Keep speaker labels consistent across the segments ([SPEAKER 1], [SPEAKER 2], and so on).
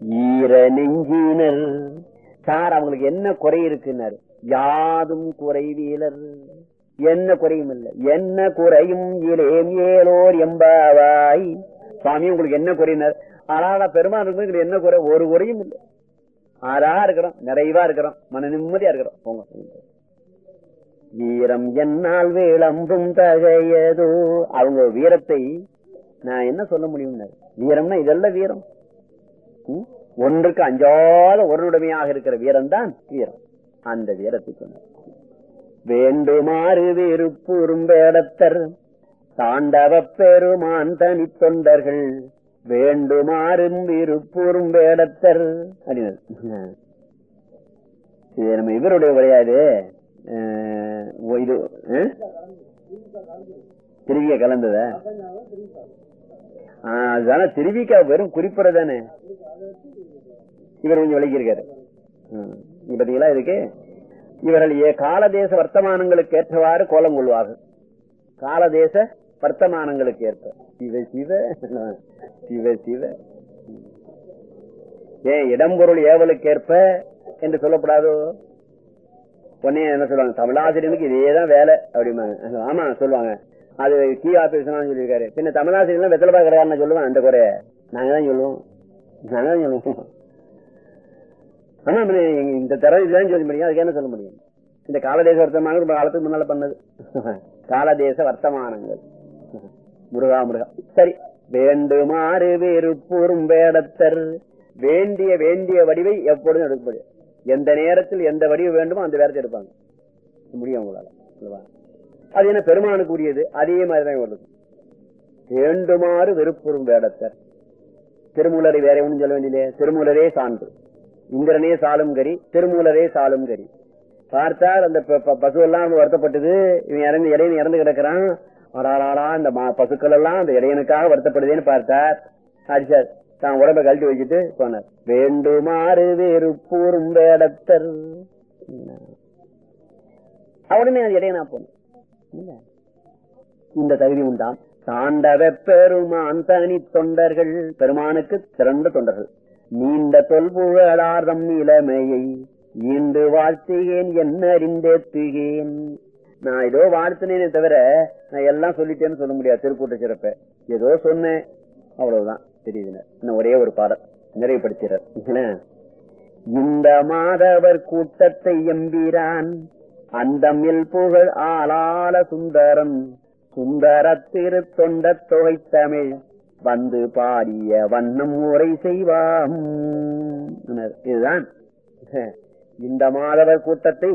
[SPEAKER 1] ஈர நெஞ்சினர் சார் அவங்களுக்கு என்ன குறை இருக்குன்னாரு. யாதும் குறைவீலர் என்ன குறையும் இல்லை. என்ன குறையும் இலேம் ஏலோர் எம்பாவாய் சுவாமி உங்களுக்கு என்ன குறையினர்? அழகா பெருமாள் இருக்கு என்ன குறை? ஒரு குறையும் இல்லை. ஆறா இருக்கிறோம் நிறைவா இருக்கிறோம் மன நிம்மதியா இருக்கிறோம். போங்க. வீரம் என்னால் விளம்பும் தகையதோ. அவங்க வீரத்தை நான் என்ன சொல்ல முடியும் வீரம்னா இதெல்லாம் வீரம். ஒன்றுக்கு அஞ்சாத ஒருடைமையாக இருக்கிற வீரம் தான் வீரம் அந்த வீரத்தை வேண்டுமாறு விருப்பூரும் வேடத்தர் தாண்டவ பெருமான் தனி தொண்டர்கள் வேண்டுமாறும் விருப்பூரும் வேடத்தர் அப்படின்னு இது நம்ம இவருடைய உரையாது இது? திருவிக கலந்தத? அதுதானே திருவிக்கா வெறும் குறிப்பிட தானே இவர் கொஞ்சம் விலகி இருக்காரு பாத்தீங்களா இதுக்கு? இவர்கள் ஏ காலதேச வர்த்தமானங்களுக்கு ஏற்றவாறு கோலம் கொள்வார்கள். காலதேச வர்த்தமானங்களுக்கு ஏற்ப. சிவ சிவ. சிவ சிவ. ஏன் இடம்பொருள் ஏவலுக்கு ஏற்ப என்று சொல்லப்படாதோ? உடனே என்ன சொல்லுவாங்க? தமிழாசிரியனுக்கு இதேதான் வேலை அப்படிம்பாங்க. ஆமா சொல்லுவாங்க. அது கீ ஆபீஸ் சொல்லியிருக்காரு. பின்ன தமிழாசிரியர் வெத்தலை பாக்கிறா சொல்லுவேன் அந்த குறைய. நாங்க தான் சொல்லுவோம். நாங்க தான் இந்த தடவை இதுதான் சொல்ல முடியும் அதுக்கு என்ன சொல்ல முடியும் இந்த காலதேச வர்த்தமானங்கள். ரொம்ப காலத்துக்கு முன்னால பண்ணது காலதேச வர்த்தமானங்கள் முருகா முருகா. சரி. வேண்டுமாறு வெறுப்பூரும் வேடத்தர். வேண்டிய வேண்டிய வடிவை எப்பொழுதும் எடுக்க முடியும் எந்த நேரத்தில் எந்த வடிவு வேண்டுமோ அந்த வேடத்தை எடுப்பாங்க. முடியும் உங்களால. அது என்ன பெருமானுக்கு உரியது? அதே மாதிரிதான் வருது வேண்டுமாறு வெறுப்புறும் வேடத்தர். திருமூலரை வேற ஒன்றும் சொல்ல வேண்டியதே திருமூலரே சான்று. இந்திரனே சாலும் கறி திருமூலரே சாலும் கறி பார்த்தார் அந்த ப- ப- பசு எல்லாம் வருத்தப்பட்டது. இவன் இறந்து இடையன் இறந்து கிடக்குறான். ஆடாடாடா இந்த மா- பசுக்கள் எல்லாம் அந்த இடையனுக்காக வருத்தப்படுதேன்னு பார்த்தார். அடிச்சார் தான் உடம்ப கழட்டி வச்சுட்டு போனார். வேண்டுமாறு வெறுப்பூரும் வேடத்தர். அவனுமே அந்த இடையனா போன இந்த தகுதி உண்டான் தாண்டவ பெருமான் தனி தொண்டர்கள். பெருமானுக்கு சிறந்த தொண்டர்கள். நீண்ட தொல்புழலார்தம் நிலைமையை இன்று வாழ்த்துகேன் என்ன அறிந்தேத்துகேன் நான் ஏதோ வாழ்த்தினேனே தவிர நான் எல்லாம் சொல்லிட்டேன்னு சொல்ல முடியாது. திருக்கூட்ட சிறப்ப. ஏதோ சொன்னேன். அவ்வளவுதான். தெரியுதுங்க. இன்னும் ஒரே ஒரு பாடம் நிறைவுபடுத்துறார் இந்த மாதவர் கூட்டத்தை எம்பிரான் அந்தமில் புகழ் ஆளாள சுந்தரம் சுந்தர திரு தொண்ட தொகை தமிழ் வந்து பாடிய வண்ணம் உரை செய்வாம். இதுதான். இந்த மாதவர் கூட்டத்தை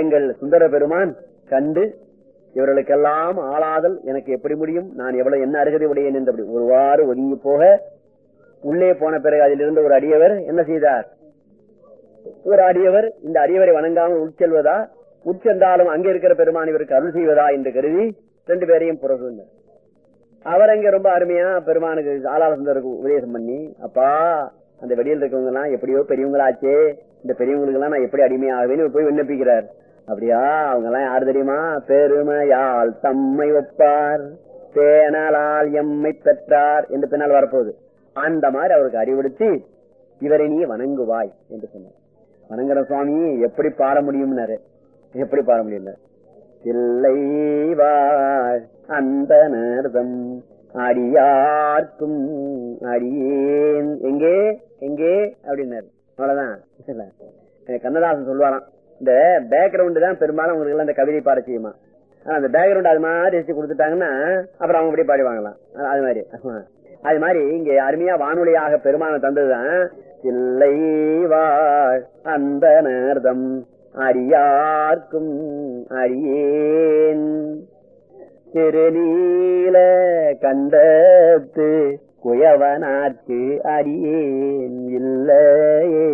[SPEAKER 1] எங்கள் சுந்தர பெருமான் கண்டு இவர்களுக்கெல்லாம் ஆளாதல் எனக்கு எப்படி முடியும்? நான் எவ்வளவு என்ன அருகதை உடையேன் என்று ஒருவாறு ஒதுங்கி போக உள்ளே போன பிறகு அதிலிருந்து ஒரு அடியவர் என்ன செய்தார்? ஒரு அடியவர் இந்த அடியவரை வணங்காமல் உட்செல்வதா? உட்சென்றாலும் அங்கே இருக்கிற பெருமான் இவருக்கு அருள் செய்வதா என்று கருதி ரெண்டு பேரையும் புறகு அவர் அங்க ரொம்ப அருமையா பெருமானுக்கு ஆளாசந்தருக்கு உபதேசம் பண்ணி அப்பா அந்த வெளியில் இருக்கவங்க எல்லாம் எப்படியோ பெரியவங்களாச்சே இந்த பெரியவங்களுக்கு எல்லாம் நான் எப்படி அடிமையாகவேன்னு போய் விண்ணப்பிக்கிறார். அப்படியா? அவங்க எல்லாம் யாரு தெரியுமா? பெருமையால் தம்மை ஒப்பார் பேனலால் எம்மை பெற்றார் என்று பின்னால் வரப்போகுது. அந்த மாதிரி அவருக்கு அறிவுறுத்தி இவரை நீ வணங்குவாய் என்று சொன்னார். வணங்குற சுவாமி எப்படி பாட முடியும்னாரு? எப்படி பாட முடியும் இல்லை வாழ் அந்த நேர்தம் அடியார்க்கும் அடியேன். எங்கே? எங்கே? அப்படின்னாரு. அவ்வளவுதான். கண்ணதாசன் சொல்லுவாராம் இந்த பேக்ரவுண்ட் தான் பெரும்பாலும் உங்களுக்கு எல்லாம் இந்த கவிதை பாட செய்யுமா? ஆனா அந்த பேக்ரவுண்ட் அது மாதிரி வச்சு கொடுத்துட்டாங்கன்னா அப்புறம் அவங்க அப்படியே பாடிவாங்களாம்? அது மாதிரி. அது மாதிரி இங்க அருமையா வானொலியாக பெருமான தந்ததுதான் இல்லை வாழ் அந்த அறியார்க்கும் அடியார்க்கும் அடியேன். திருநீல கண்டத்து குயவனாற்கு அடியேன் இல்லையே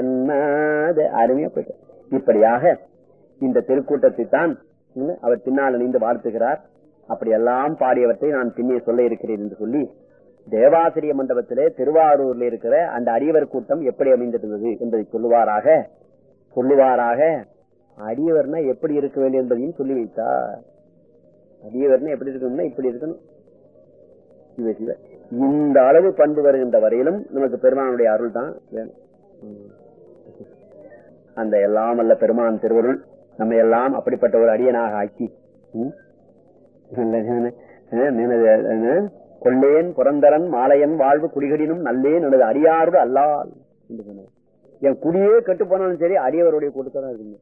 [SPEAKER 1] என்னாத அருமையா போயிட்ட. இப்படியாக இந்த திருக்கூட்டத்தை தான் அவர் பின்னால் அணிந்து வாழ்த்துகிறார். அப்படியெல்லாம் பாடியவற்றை நான் பின்னே சொல்ல இருக்கிறேன் என்று சொல்லி தேவாசிரிய மண்டபத்திலே திருவாரூரில் இருக்கிற அந்த அரியவர் கூட்டம் எப்படி அமைந்திருந்தது என்பதை சொல்லுவாராக. சொல்லுவாராக? அடியவர்னா எப்படி இருக்க வேண்டும் என்பதையும் சொல்லி வைத்தார். அடியவர்னா எப்படி இருக்கணும்னா இப்படி இருக்கணும். சிவ சிவ. இந்த அளவு பண்பு வருகின்ற வரையிலும் நமக்கு பெருமானுடைய அருள் தான் வேணும். அந்த எல்லாம் அல்ல பெருமான் திருவருள் நம்ம எல்லாம் அப்படிப்பட்ட ஒரு அடியனாக ஆக்கி ம்? நல்ல கொள்ளேன் புரந்தரன் மாலையன் வாழ்வு குடிகடினும் நல்லேன் எனது அடியாரோடு அல்லால் என்று என் குடியே கெட்டு போனாலும் சரி அடியவருடைய கூட்டத்தான் இருக்குங்க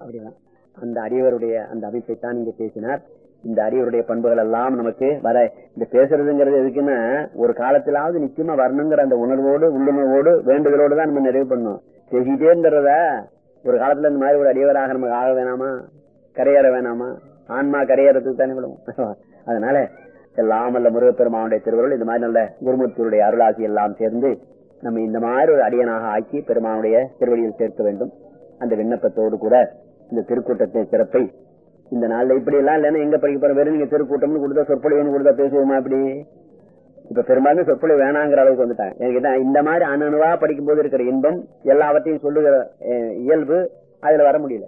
[SPEAKER 1] அப்படிதான். அந்த அடியவருடைய அந்த அமைப்பை தான் இங்க பேசினார். இந்த அறிவருடைய பண்புகள் எல்லாம் நமக்கு வர இந்த பேசுறதுங்கிறது எதுக்குன்னா ஒரு காலத்திலாவது நிச்சயமா வரணுங்கிற அந்த உணர்வோடு உள்ளுணர்வோடு வேண்டுதலோடு தான் நம்ம நிறைவு பண்ணும் பேசிக்கிட்டே இருந்துறத ஒரு காலத்துல இந்த மாதிரி ஒரு அடியவராக நமக்கு ஆக வேணாமா? கரையேற வேணாமா? ஆன்மா கரையேறதுக்கு தானே விடும் அதனால எல்லாம் அல்ல முருகப்பெருமானுடைய திருவருள் இந்த மாதிரி நல்ல குருமூர்த்தியுடைய அருளாசி எல்லாம் சேர்ந்து நம்ம இந்த மாதிரி ஒரு அடியனாக ஆக்கி பெருமானுடைய திருவடியில் சேர்க்க வேண்டும். அந்த விண்ணப்பத்தோடு கூட இந்த திருக்கூட்டத்தின் சிறப்பை இந்த நாளில் இப்படி எல்லாம் இல்லைன்னா எங்க படிக்க போறோம் வெறும் நீங்க திருக்கூட்டம்னு கொடுத்தா சொற்பொழிவுன்னு கொடுத்தா பேசுவோமா அப்படி? இப்ப பெரும்பாலும் சொற்பொழிவு வேணாங்கிற அளவுக்கு வந்துட்டாங்க. எனக்கு இந்த மாதிரி அணுவா படிக்கும் போது இருக்கிற இன்பம் எல்லாவற்றையும் சொல்லுகிற இயல்பு அதுல வர முடியல.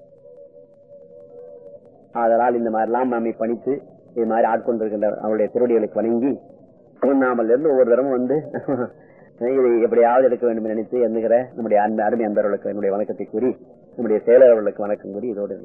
[SPEAKER 1] அதனால் இந்த மாதிரிலாம் நம்மை பணித்து இது மாதிரி ஆட்கொண்டிருக்கின்ற அவருடைய திருவடிகளுக்கு வணங்கி திருவண்ணாமல இருந்து ஒவ்வொரு தரமும் வந்து இதை எப்படியாவது எடுக்க வேண்டும் நினைத்து எண்ணுகிற நம்முடைய அருமை அன்பர்களுக்கு என்னுடைய வணக்கத்தை கூறி நம்முடைய செயலர்களுக்கு வணக்கம் கூறி இதோடு